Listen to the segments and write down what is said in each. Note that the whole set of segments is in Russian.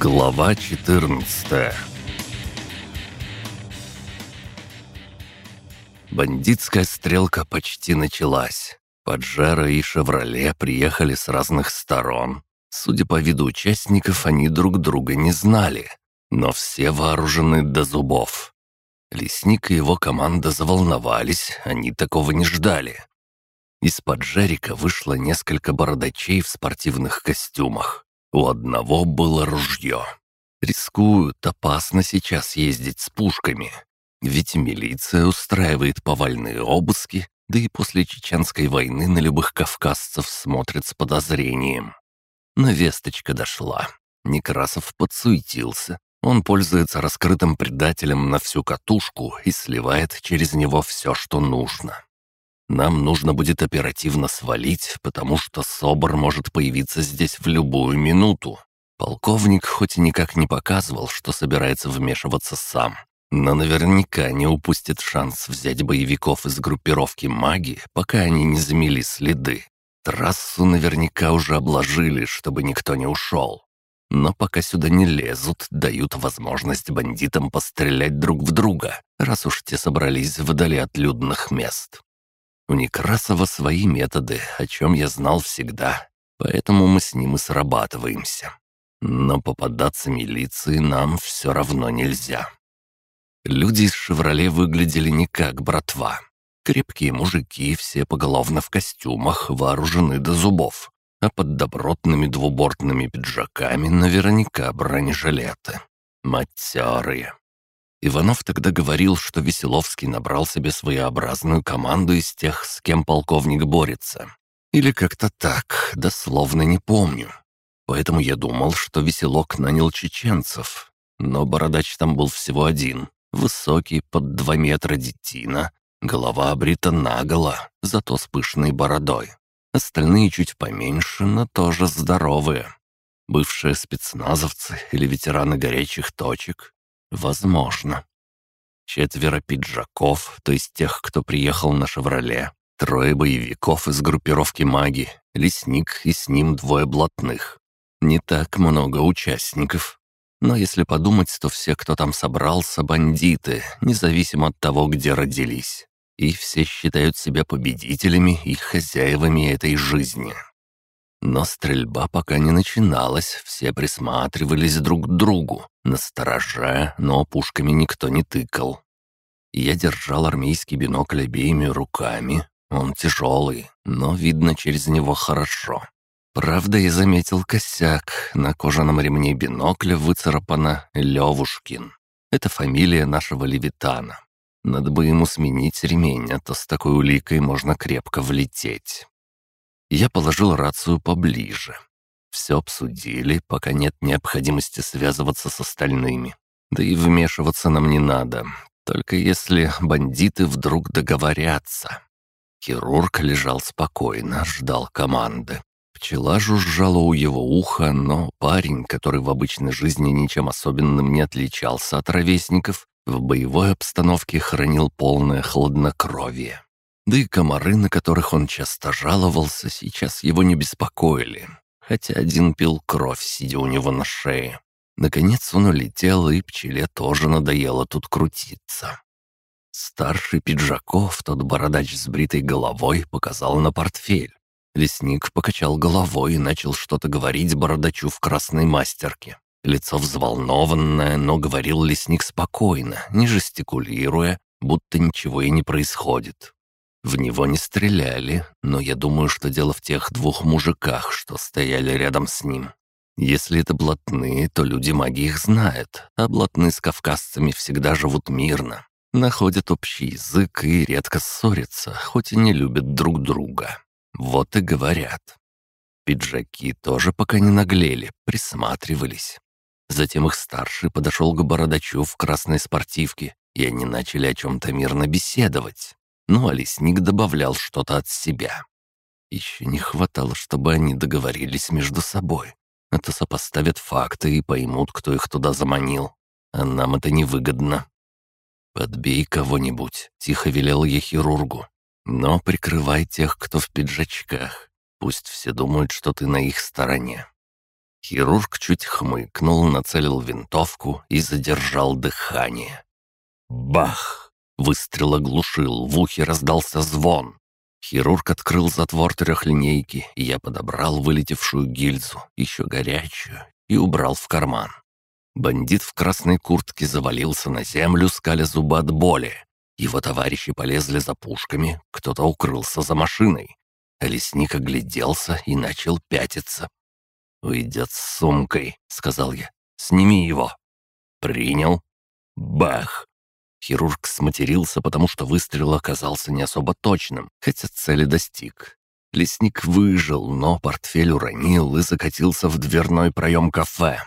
Глава 14 Бандитская стрелка почти началась. Поджара и «Шевроле» приехали с разных сторон. Судя по виду участников, они друг друга не знали, но все вооружены до зубов. Лесник и его команда заволновались, они такого не ждали. Из-под Джерика вышло несколько бородачей в спортивных костюмах. У одного было ружье. Рискуют, опасно сейчас ездить с пушками. Ведь милиция устраивает повальные обыски, да и после Чеченской войны на любых кавказцев смотрят с подозрением. Но весточка дошла. Некрасов подсуетился. Он пользуется раскрытым предателем на всю катушку и сливает через него все, что нужно. Нам нужно будет оперативно свалить, потому что СОБР может появиться здесь в любую минуту. Полковник хоть и никак не показывал, что собирается вмешиваться сам, но наверняка не упустит шанс взять боевиков из группировки маги, пока они не замели следы. Трассу наверняка уже обложили, чтобы никто не ушел. Но пока сюда не лезут, дают возможность бандитам пострелять друг в друга, раз уж те собрались вдали от людных мест. У Некрасова свои методы, о чем я знал всегда, поэтому мы с ним и срабатываемся. Но попадаться милиции нам все равно нельзя. Люди из «Шевроле» выглядели не как братва. Крепкие мужики, все поголовно в костюмах, вооружены до зубов, а под добротными двубортными пиджаками наверняка бронежилеты. Матерые. Иванов тогда говорил, что Веселовский набрал себе своеобразную команду из тех, с кем полковник борется. Или как-то так, дословно не помню. Поэтому я думал, что Веселок нанял чеченцев. Но бородач там был всего один. Высокий, под два метра детина. Голова обрита наголо, зато с пышной бородой. Остальные чуть поменьше, но тоже здоровые. Бывшие спецназовцы или ветераны горячих точек, Возможно. Четверо пиджаков, то есть тех, кто приехал на «Шевроле». Трое боевиков из группировки маги, лесник и с ним двое блатных. Не так много участников. Но если подумать, то все, кто там собрался, бандиты, независимо от того, где родились. И все считают себя победителями и хозяевами этой жизни. Но стрельба пока не начиналась, все присматривались друг к другу, насторожа, но пушками никто не тыкал. Я держал армейский бинокль обеими руками. Он тяжелый, но видно через него хорошо. Правда, я заметил косяк. На кожаном ремне бинокля выцарапано «Левушкин». Это фамилия нашего левитана. Надо бы ему сменить ремень, а то с такой уликой можно крепко влететь. Я положил рацию поближе. Все обсудили, пока нет необходимости связываться с остальными. Да и вмешиваться нам не надо, только если бандиты вдруг договорятся. Хирург лежал спокойно, ждал команды. Пчела жужжала у его уха, но парень, который в обычной жизни ничем особенным не отличался от ровесников, в боевой обстановке хранил полное хладнокровие. Да и комары, на которых он часто жаловался, сейчас его не беспокоили, хотя один пил кровь, сидя у него на шее. Наконец он улетел, и пчеле тоже надоело тут крутиться. Старший Пиджаков, тот бородач с бритой головой, показал на портфель. Лесник покачал головой и начал что-то говорить бородачу в красной мастерке. Лицо взволнованное, но говорил лесник спокойно, не жестикулируя, будто ничего и не происходит. В него не стреляли, но я думаю, что дело в тех двух мужиках, что стояли рядом с ним. Если это блатные, то люди магии их знают, а блатные с кавказцами всегда живут мирно, находят общий язык и редко ссорятся, хоть и не любят друг друга. Вот и говорят. Пиджаки тоже пока не наглели, присматривались. Затем их старший подошел к бородачу в красной спортивке, и они начали о чем-то мирно беседовать. А лесник добавлял что-то от себя. Еще не хватало, чтобы они договорились между собой. А то сопоставят факты и поймут, кто их туда заманил. А нам это невыгодно. «Подбей кого-нибудь», — тихо велел я хирургу. «Но прикрывай тех, кто в пиджачках. Пусть все думают, что ты на их стороне». Хирург чуть хмыкнул, нацелил винтовку и задержал дыхание. Бах! Выстрел оглушил, в ухе раздался звон. Хирург открыл затвор трехлинейки, и я подобрал вылетевшую гильзу, еще горячую, и убрал в карман. Бандит в красной куртке завалился на землю, скаля зубы от боли. Его товарищи полезли за пушками, кто-то укрылся за машиной. Лесник огляделся и начал пятиться. «Уйдет с сумкой», — сказал я. «Сними его». «Принял». Бах! Хирург сматерился, потому что выстрел оказался не особо точным, хотя цели достиг. Лесник выжил, но портфель уронил и закатился в дверной проем кафе.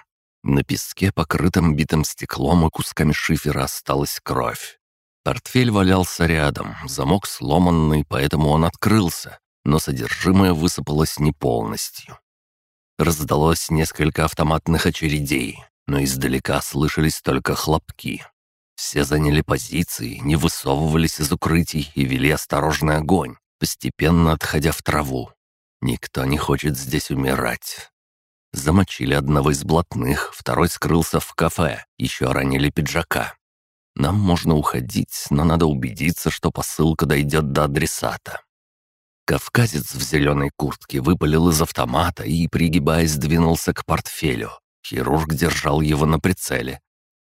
На песке, покрытом битым стеклом и кусками шифера, осталась кровь. Портфель валялся рядом, замок сломанный, поэтому он открылся, но содержимое высыпалось не полностью. Раздалось несколько автоматных очередей, но издалека слышались только хлопки. Все заняли позиции, не высовывались из укрытий и вели осторожный огонь, постепенно отходя в траву. Никто не хочет здесь умирать. Замочили одного из блатных, второй скрылся в кафе, еще ранили пиджака. Нам можно уходить, но надо убедиться, что посылка дойдет до адресата. Кавказец в зеленой куртке выпалил из автомата и, пригибаясь, двинулся к портфелю. Хирург держал его на прицеле.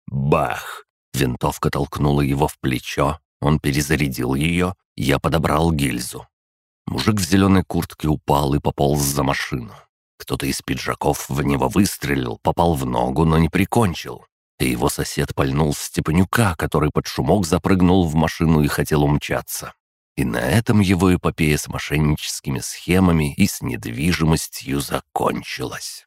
Бах! Винтовка толкнула его в плечо, он перезарядил ее, я подобрал гильзу. Мужик в зеленой куртке упал и пополз за машину. Кто-то из пиджаков в него выстрелил, попал в ногу, но не прикончил. И его сосед пальнул Степанюка, который под шумок запрыгнул в машину и хотел умчаться. И на этом его эпопея с мошенническими схемами и с недвижимостью закончилась.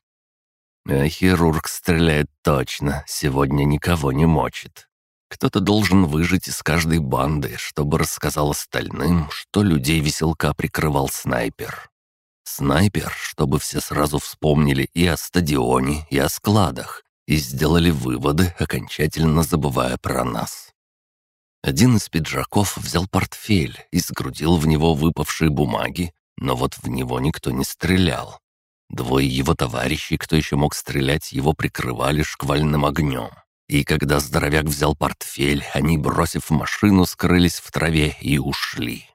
А хирург стреляет точно, сегодня никого не мочит. Кто-то должен выжить из каждой банды, чтобы рассказал остальным, что людей веселка прикрывал снайпер. Снайпер, чтобы все сразу вспомнили и о стадионе, и о складах, и сделали выводы, окончательно забывая про нас. Один из пиджаков взял портфель и сгрудил в него выпавшие бумаги, но вот в него никто не стрелял. Двое его товарищей, кто еще мог стрелять, его прикрывали шквальным огнем. И когда здоровяк взял портфель, они, бросив машину, скрылись в траве и ушли.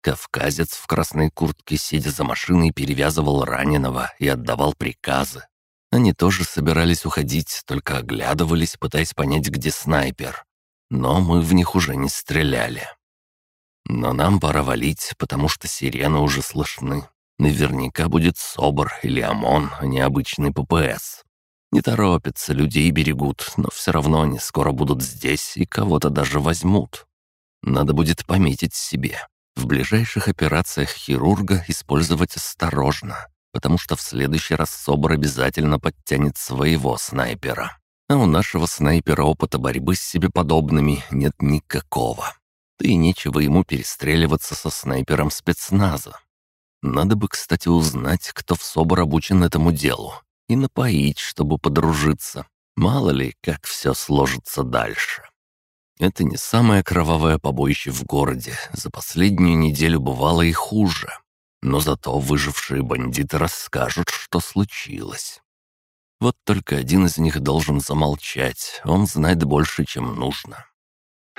Кавказец в красной куртке, сидя за машиной, перевязывал раненого и отдавал приказы. Они тоже собирались уходить, только оглядывались, пытаясь понять, где снайпер. Но мы в них уже не стреляли. Но нам пора валить, потому что сирены уже слышны. Наверняка будет СОБР или ОМОН, а не обычный ППС. Не торопятся, людей берегут, но все равно они скоро будут здесь и кого-то даже возьмут. Надо будет пометить себе. В ближайших операциях хирурга использовать осторожно, потому что в следующий раз СОБР обязательно подтянет своего снайпера. А у нашего снайпера опыта борьбы с себе подобными нет никакого. Да и нечего ему перестреливаться со снайпером спецназа. Надо бы, кстати, узнать, кто в СОБР обучен этому делу, и напоить, чтобы подружиться. Мало ли, как все сложится дальше. Это не самое кровавое побоище в городе. За последнюю неделю бывало и хуже. Но зато выжившие бандиты расскажут, что случилось. Вот только один из них должен замолчать. Он знает больше, чем нужно.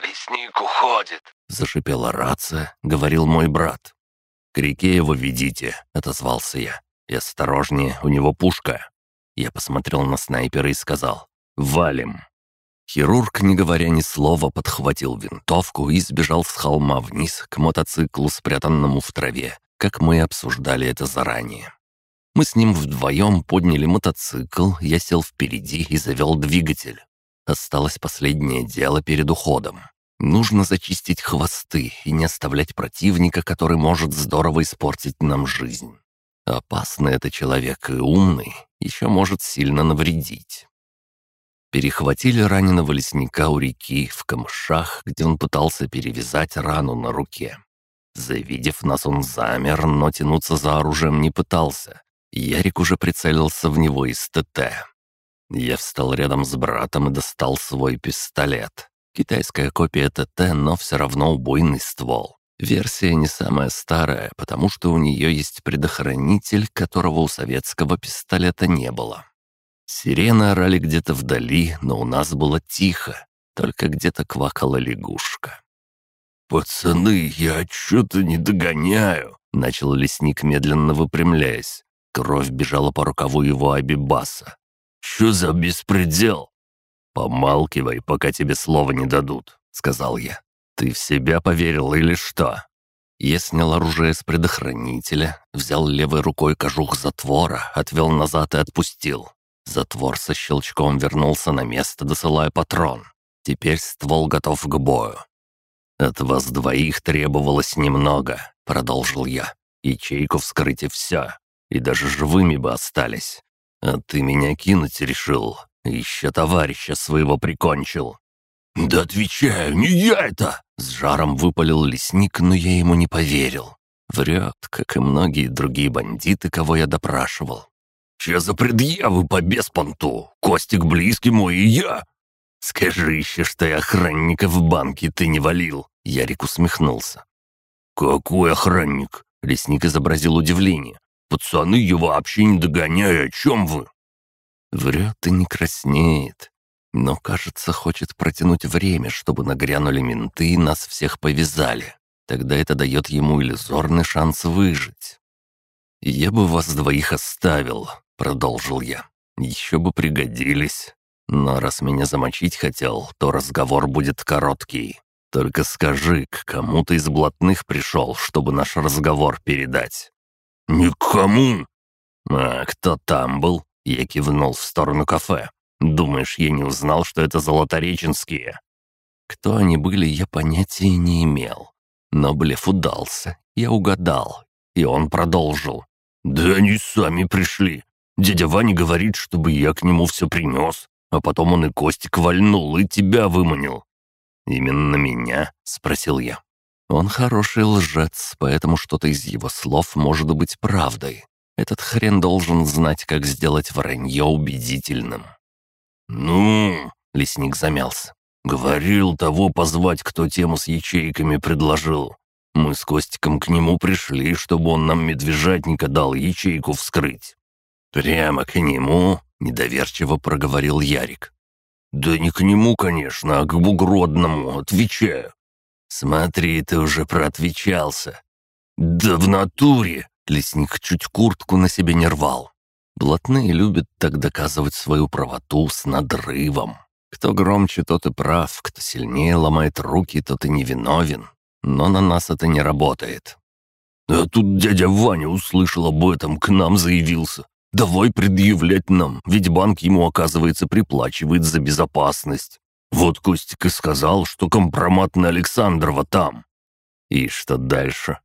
«Лесник уходит», — зашипела рация, — говорил мой брат. «К реке его ведите», — отозвался я. «И осторожнее, у него пушка». Я посмотрел на снайпера и сказал «Валим». Хирург, не говоря ни слова, подхватил винтовку и сбежал с холма вниз к мотоциклу, спрятанному в траве, как мы обсуждали это заранее. Мы с ним вдвоем подняли мотоцикл, я сел впереди и завел двигатель. Осталось последнее дело перед уходом. Нужно зачистить хвосты и не оставлять противника, который может здорово испортить нам жизнь. Опасный это человек и умный, еще может сильно навредить. Перехватили раненого лесника у реки в камышах, где он пытался перевязать рану на руке. Завидев нас, он замер, но тянуться за оружием не пытался. Ярик уже прицелился в него из ТТ. Я встал рядом с братом и достал свой пистолет. Китайская копия ТТ, но все равно убойный ствол. Версия не самая старая, потому что у нее есть предохранитель, которого у советского пистолета не было. Сирены орали где-то вдали, но у нас было тихо, только где-то квакала лягушка. «Пацаны, я что-то не догоняю», — начал лесник, медленно выпрямляясь. Кровь бежала по рукаву его абибаса. «Чё за беспредел?» «Помалкивай, пока тебе слова не дадут», — сказал я. «Ты в себя поверил или что?» Я снял оружие с предохранителя, взял левой рукой кожух затвора, отвел назад и отпустил. Затвор со щелчком вернулся на место, досылая патрон. Теперь ствол готов к бою. «От вас двоих требовалось немного», — продолжил я. «Ячейку вскрыть и все. И даже живыми бы остались. А ты меня кинуть решил. Еще товарища своего прикончил». «Да отвечаю, не я это!» С жаром выпалил лесник, но я ему не поверил. Врет, как и многие другие бандиты, кого я допрашивал. «Че за предъявы по беспонту? Костик близкий мой и я!» «Скажи еще, что и охранника в банке ты не валил!» Ярик усмехнулся. «Какой охранник?» Лесник изобразил удивление. «Пацаны, я вообще не догоняю, о чем вы?» Врет и не краснеет. Но, кажется, хочет протянуть время, чтобы нагрянули менты и нас всех повязали. Тогда это дает ему иллюзорный шанс выжить. «Я бы вас двоих оставил», — продолжил я. «Еще бы пригодились. Но раз меня замочить хотел, то разговор будет короткий. Только скажи, к кому ты из блатных пришел, чтобы наш разговор передать?» «Никому!» «А кто там был?» Я кивнул в сторону кафе. «Думаешь, я не узнал, что это золотореченские?» Кто они были, я понятия не имел. Но блеф удался. Я угадал. И он продолжил. «Да они сами пришли. Дядя Ваня говорит, чтобы я к нему все принес. А потом он и Костик вальнул, и тебя выманил. «Именно меня?» — спросил я. Он хороший лжец, поэтому что-то из его слов может быть правдой. Этот хрен должен знать, как сделать вранье убедительным. «Ну...» — лесник замялся. «Говорил того позвать, кто тему с ячейками предложил. Мы с Костиком к нему пришли, чтобы он нам медвежатника дал ячейку вскрыть». «Прямо к нему?» — недоверчиво проговорил Ярик. «Да не к нему, конечно, а к бугродному, отвечаю». «Смотри, ты уже проотвечался». «Да в натуре!» — лесник чуть куртку на себе не рвал. Блатные любят так доказывать свою правоту с надрывом. Кто громче, тот и прав, кто сильнее ломает руки, тот и невиновен. Но на нас это не работает. А тут дядя Ваня услышал об этом, к нам заявился. Давай предъявлять нам, ведь банк ему, оказывается, приплачивает за безопасность. Вот Костик и сказал, что компромат на Александрова там. И что дальше?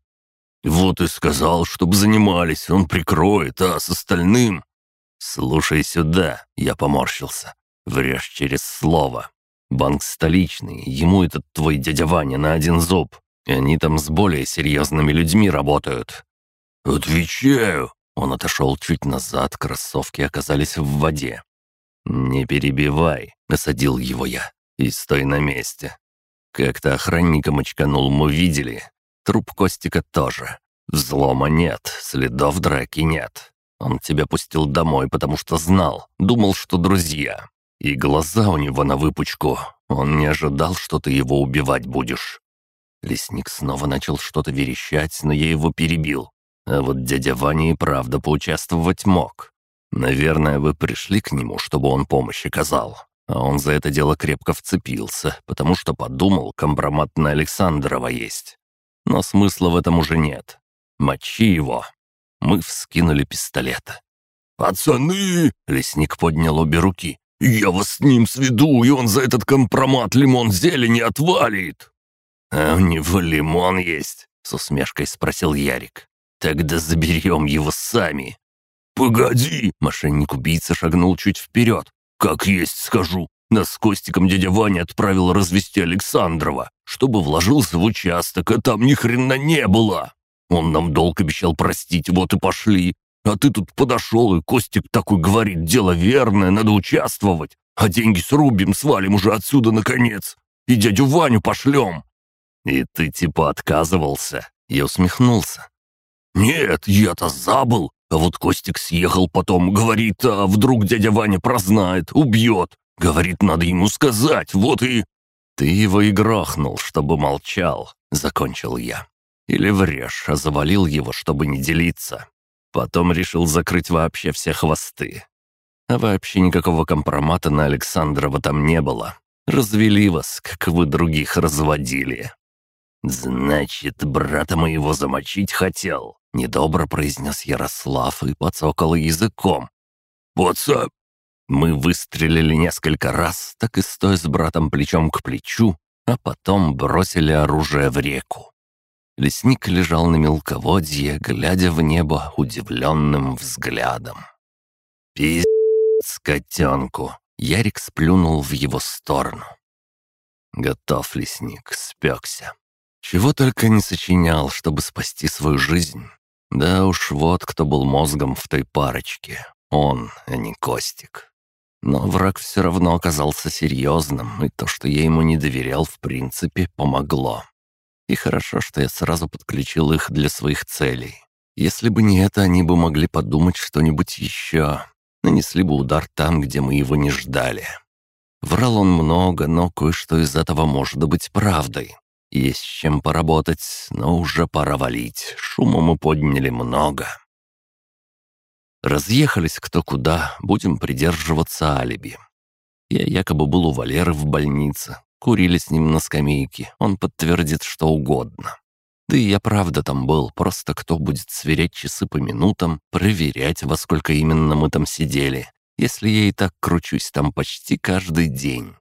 Вот и сказал, чтоб занимались, он прикроет, а с остальным... Слушай сюда, я поморщился. Врешь через слово. Банк столичный, ему этот твой дядя Ваня на один зуб. И они там с более серьезными людьми работают. «Отвечаю!» Он отошел чуть назад, кроссовки оказались в воде. «Не перебивай», — насадил его я, — «и стой на месте». Как-то охранника мочканул, мы видели. Труп Костика тоже. Взлома нет, следов драки нет. Он тебя пустил домой, потому что знал, думал, что друзья. И глаза у него на выпучку. Он не ожидал, что ты его убивать будешь. Лесник снова начал что-то верещать, но я его перебил. А вот дядя Ваня и правда поучаствовать мог. Наверное, вы пришли к нему, чтобы он помощь оказал. А он за это дело крепко вцепился, потому что подумал, компромат на Александрова есть. Но смысла в этом уже нет. Мочи его. Мы вскинули пистолеты. «Пацаны!» — лесник поднял обе руки. «Я вас с ним сведу, и он за этот компромат лимон зелени отвалит!» «А у него лимон есть?» — с усмешкой спросил Ярик. Тогда заберем его сами». «Погоди!» — мошенник-убийца шагнул чуть вперед. «Как есть скажу. Нас с Костиком дядя Ваня отправил развести Александрова, чтобы вложился в участок, а там ни хрена не было. Он нам долг обещал простить, вот и пошли. А ты тут подошел, и Костик такой говорит, дело верное, надо участвовать. А деньги срубим, свалим уже отсюда, наконец. И дядю Ваню пошлем». «И ты типа отказывался?» Я усмехнулся. «Нет, я-то забыл. А вот Костик съехал потом, говорит, а вдруг дядя Ваня прознает, убьет. Говорит, надо ему сказать, вот и...» «Ты его и грохнул, чтобы молчал», — закончил я. «Или врешь, а завалил его, чтобы не делиться. Потом решил закрыть вообще все хвосты. А вообще никакого компромата на Александрова там не было. Развели вас, как вы других разводили». «Значит, брата моего замочить хотел», — недобро произнес Ярослав и подсокал языком. «Поца...» Мы выстрелили несколько раз, так и стоя с братом плечом к плечу, а потом бросили оружие в реку. Лесник лежал на мелководье, глядя в небо удивленным взглядом. «Пиздец котенку!» Ярик сплюнул в его сторону. Готов, лесник, спекся. Чего только не сочинял, чтобы спасти свою жизнь. Да уж вот кто был мозгом в той парочке. Он, а не Костик. Но враг все равно оказался серьезным, и то, что я ему не доверял, в принципе, помогло. И хорошо, что я сразу подключил их для своих целей. Если бы не это, они бы могли подумать что-нибудь еще. Нанесли бы удар там, где мы его не ждали. Врал он много, но кое-что из этого может быть правдой. Есть чем поработать, но уже пора валить. Шума мы подняли много. Разъехались кто куда, будем придерживаться алиби. Я якобы был у Валеры в больнице. Курили с ним на скамейке, он подтвердит что угодно. Да и я правда там был, просто кто будет сверять часы по минутам, проверять, во сколько именно мы там сидели, если я и так кручусь там почти каждый день.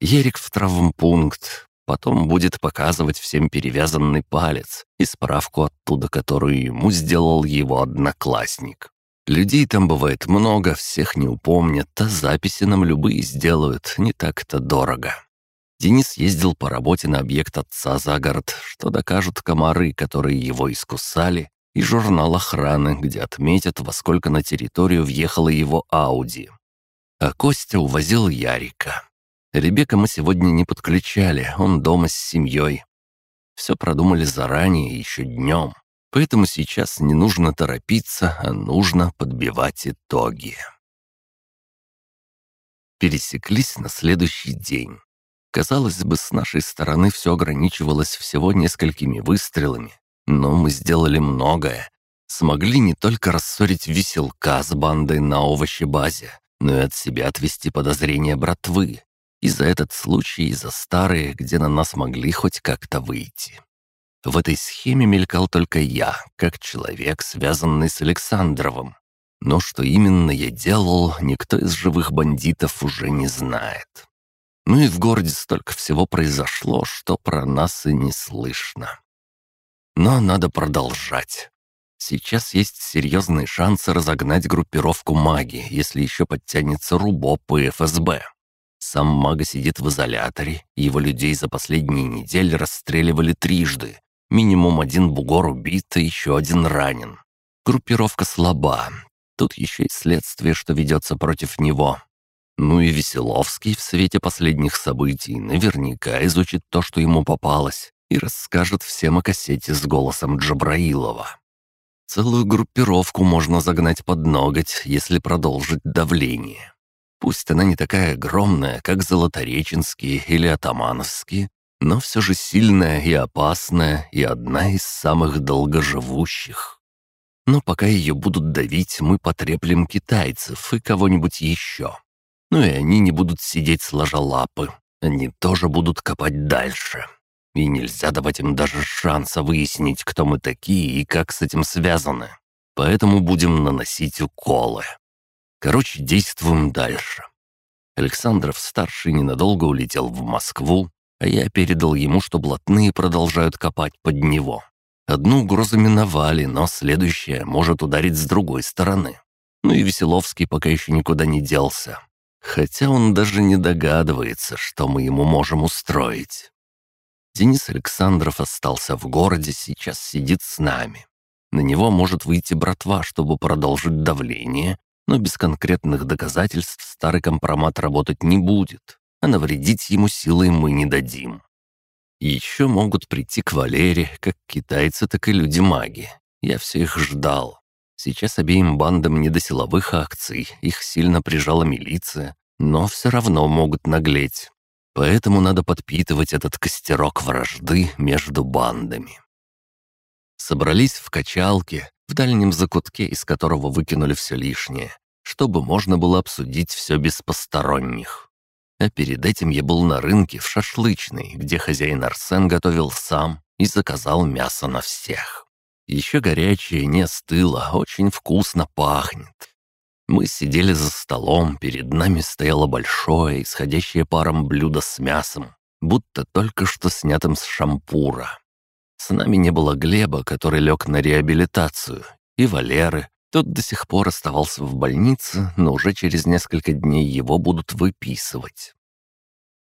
Ерик в травмпункт, потом будет показывать всем перевязанный палец и справку оттуда, которую ему сделал его одноклассник. Людей там бывает много, всех не упомнят, а записи нам любые сделают, не так-то дорого. Денис ездил по работе на объект отца за город, что докажут комары, которые его искусали, и журнал охраны, где отметят, во сколько на территорию въехала его Ауди. А Костя увозил Ярика. Ребека мы сегодня не подключали, он дома с семьей. Все продумали заранее, еще днем. Поэтому сейчас не нужно торопиться, а нужно подбивать итоги. Пересеклись на следующий день. Казалось бы, с нашей стороны все ограничивалось всего несколькими выстрелами, но мы сделали многое. Смогли не только рассорить веселка с бандой на овощебазе, но и от себя отвести подозрения братвы. И за этот случай, и за старые, где на нас могли хоть как-то выйти. В этой схеме мелькал только я, как человек, связанный с Александровым. Но что именно я делал, никто из живых бандитов уже не знает. Ну и в городе столько всего произошло, что про нас и не слышно. Но надо продолжать. Сейчас есть серьезные шансы разогнать группировку маги, если еще подтянется Рубоп и ФСБ. Сам мага сидит в изоляторе, его людей за последние недели расстреливали трижды, Минимум один бугор убит, и еще один ранен. Группировка слаба. Тут еще и следствие, что ведется против него. Ну и Веселовский в свете последних событий наверняка изучит то, что ему попалось, и расскажет всем о кассете с голосом Джабраилова. Целую группировку можно загнать под ноготь, если продолжить давление. Пусть она не такая огромная, как Золотореченские или Атамановские, но все же сильная и опасная, и одна из самых долгоживущих. Но пока ее будут давить, мы потреплем китайцев и кого-нибудь еще. Ну и они не будут сидеть сложа лапы, они тоже будут копать дальше. И нельзя давать им даже шанса выяснить, кто мы такие и как с этим связаны. Поэтому будем наносить уколы. Короче, действуем дальше. Александров-старший ненадолго улетел в Москву, а я передал ему, что блатные продолжают копать под него. Одну угрозу миновали, но следующая может ударить с другой стороны. Ну и Веселовский пока еще никуда не делся. Хотя он даже не догадывается, что мы ему можем устроить. Денис Александров остался в городе, сейчас сидит с нами. На него может выйти братва, чтобы продолжить давление, но без конкретных доказательств старый компромат работать не будет а навредить ему силой мы не дадим. Еще могут прийти к Валере, как китайцы, так и люди-маги. Я все их ждал. Сейчас обеим бандам не до силовых акций, их сильно прижала милиция, но все равно могут наглеть. Поэтому надо подпитывать этот костерок вражды между бандами. Собрались в качалке, в дальнем закутке, из которого выкинули все лишнее, чтобы можно было обсудить все без посторонних. А перед этим я был на рынке в шашлычной, где хозяин Арсен готовил сам и заказал мясо на всех. Еще горячее, не остыло, очень вкусно пахнет. Мы сидели за столом, перед нами стояло большое, исходящее паром блюдо с мясом, будто только что снятым с шампура. С нами не было Глеба, который лег на реабилитацию, и Валеры. Тот до сих пор оставался в больнице, но уже через несколько дней его будут выписывать.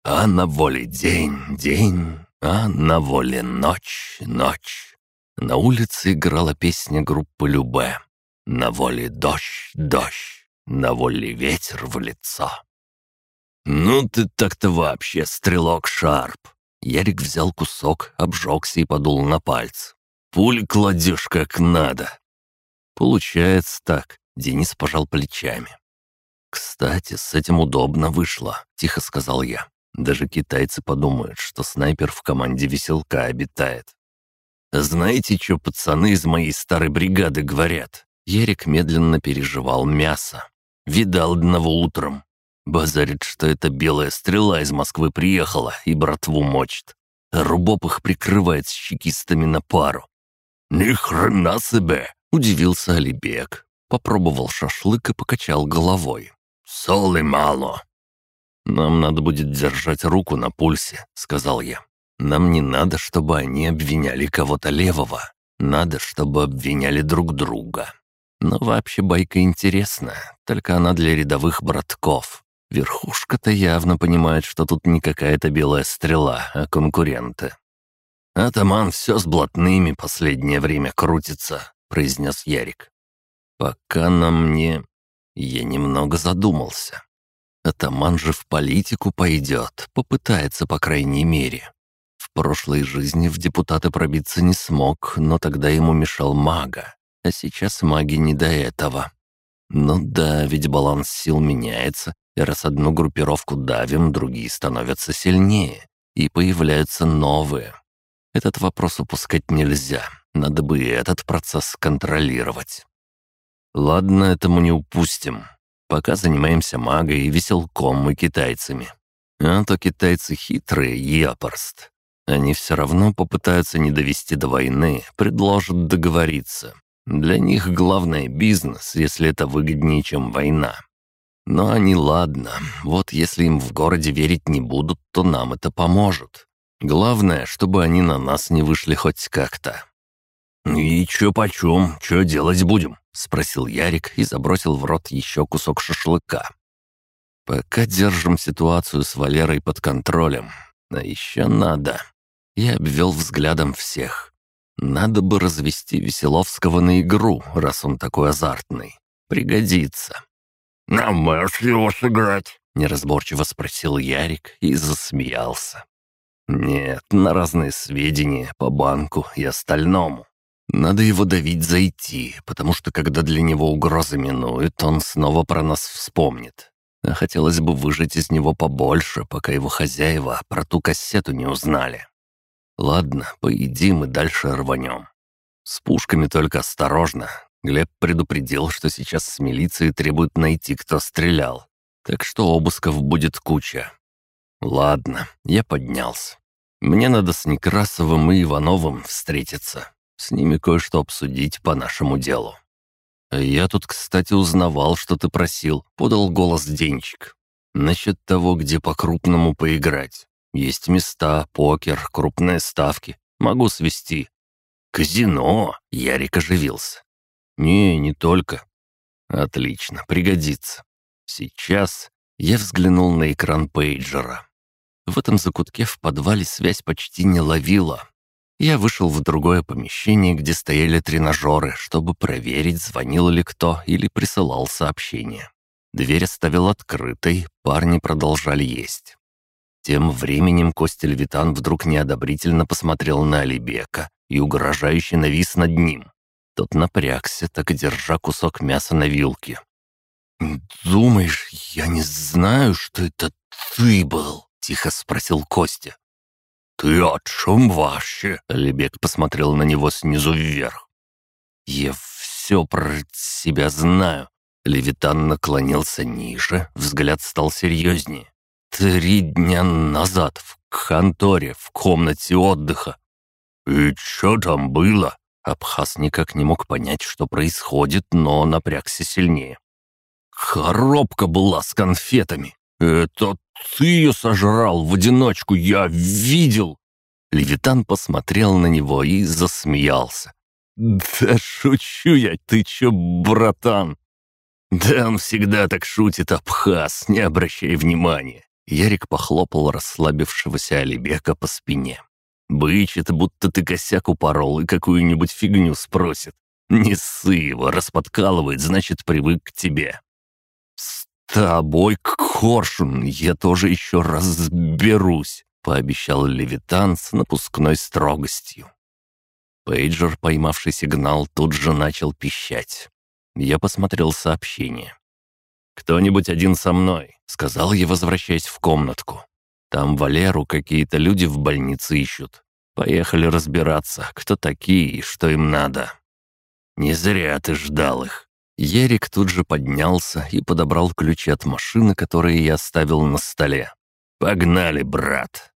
А на воле день, день, а на воле ночь, ночь. На улице играла песня группы Любе. На воле дождь, дождь, на воле ветер в лицо. «Ну ты так-то вообще, стрелок Шарп!» Ярик взял кусок, обжегся и подул на пальц. «Пуль кладешь как надо». «Получается так», — Денис пожал плечами. «Кстати, с этим удобно вышло», — тихо сказал я. «Даже китайцы подумают, что снайпер в команде веселка обитает». «Знаете, что пацаны из моей старой бригады говорят?» Ярик медленно переживал мясо. «Видал одного утром. Базарит, что это белая стрела из Москвы приехала и братву мочит. А Рубоп их прикрывает с чекистами на пару. «Ни хрена себе!» — удивился Алибек. Попробовал шашлык и покачал головой. «Соли мало!» «Нам надо будет держать руку на пульсе», — сказал я. «Нам не надо, чтобы они обвиняли кого-то левого. Надо, чтобы обвиняли друг друга». Но вообще байка интересная, только она для рядовых братков. Верхушка-то явно понимает, что тут не какая-то белая стрела, а конкуренты. «Атаман все с блатными последнее время крутится», — произнес Ярик. «Пока нам не...» Я немного задумался. Атаман же в политику пойдет, попытается, по крайней мере. В прошлой жизни в депутаты пробиться не смог, но тогда ему мешал мага. А сейчас маги не до этого. Ну да, ведь баланс сил меняется, и раз одну группировку давим, другие становятся сильнее, и появляются новые. Этот вопрос упускать нельзя, надо бы и этот процесс контролировать. Ладно, этому не упустим. Пока занимаемся магой, веселком и китайцами. А то китайцы хитрые, япорст. Они все равно попытаются не довести до войны, предложат договориться. Для них главное бизнес, если это выгоднее, чем война. Но они ладно, вот если им в городе верить не будут, то нам это поможет. Главное, чтобы они на нас не вышли хоть как-то. «И чё почем, чё делать будем?» — спросил Ярик и забросил в рот еще кусок шашлыка. «Пока держим ситуацию с Валерой под контролем. А еще надо». Я обвел взглядом всех. Надо бы развести Веселовского на игру, раз он такой азартный. Пригодится. «А можешь его сыграть?» — неразборчиво спросил Ярик и засмеялся. «Нет, на разные сведения, по банку и остальному. Надо его давить зайти, потому что когда для него угроза минует, он снова про нас вспомнит. А хотелось бы выжать из него побольше, пока его хозяева про ту кассету не узнали. Ладно, поедим и дальше рванем. С пушками только осторожно, Глеб предупредил, что сейчас с милицией требуют найти, кто стрелял. Так что обысков будет куча. Ладно, я поднялся. Мне надо с Некрасовым и Ивановым встретиться. С ними кое-что обсудить по нашему делу. «Я тут, кстати, узнавал, что ты просил», — подал голос Денчик. «Насчет того, где по-крупному поиграть. Есть места, покер, крупные ставки. Могу свести». «Казино!» — Ярик оживился. «Не, не только». «Отлично, пригодится». Сейчас я взглянул на экран пейджера. В этом закутке в подвале связь почти не ловила. Я вышел в другое помещение, где стояли тренажеры, чтобы проверить, звонил ли кто или присылал сообщение. Дверь оставил открытой, парни продолжали есть. Тем временем Костя Левитан вдруг неодобрительно посмотрел на Алибека и угрожающе навис над ним. Тот напрягся, так и держа кусок мяса на вилке. «Думаешь, я не знаю, что это ты был?» — тихо спросил Костя. «Ты о чем вообще?» — Лебек посмотрел на него снизу вверх. «Я все про себя знаю». Левитан наклонился ниже, взгляд стал серьезнее. «Три дня назад в конторе, в комнате отдыха». «И что там было?» Абхаз никак не мог понять, что происходит, но напрягся сильнее. «Коробка была с конфетами. Это ты ее сожрал в одиночку, я видел!» Левитан посмотрел на него и засмеялся. «Да шучу я, ты чё, братан?» «Да он всегда так шутит, Абхаз, не обращай внимания». Ярик похлопал расслабившегося Алибека по спине. Бычит, будто ты косяк упорол и какую-нибудь фигню спросит. Не ссы его, расподкалывает, значит, привык к тебе. С тобой, Коршун, я тоже еще разберусь, пообещал Левитан с напускной строгостью. Пейджер, поймавший сигнал, тут же начал пищать. Я посмотрел сообщение. «Кто-нибудь один со мной», — сказал я, возвращаясь в комнатку. Там Валеру какие-то люди в больнице ищут. Поехали разбираться, кто такие и что им надо. Не зря ты ждал их. Ерик тут же поднялся и подобрал ключи от машины, которые я оставил на столе. «Погнали, брат!»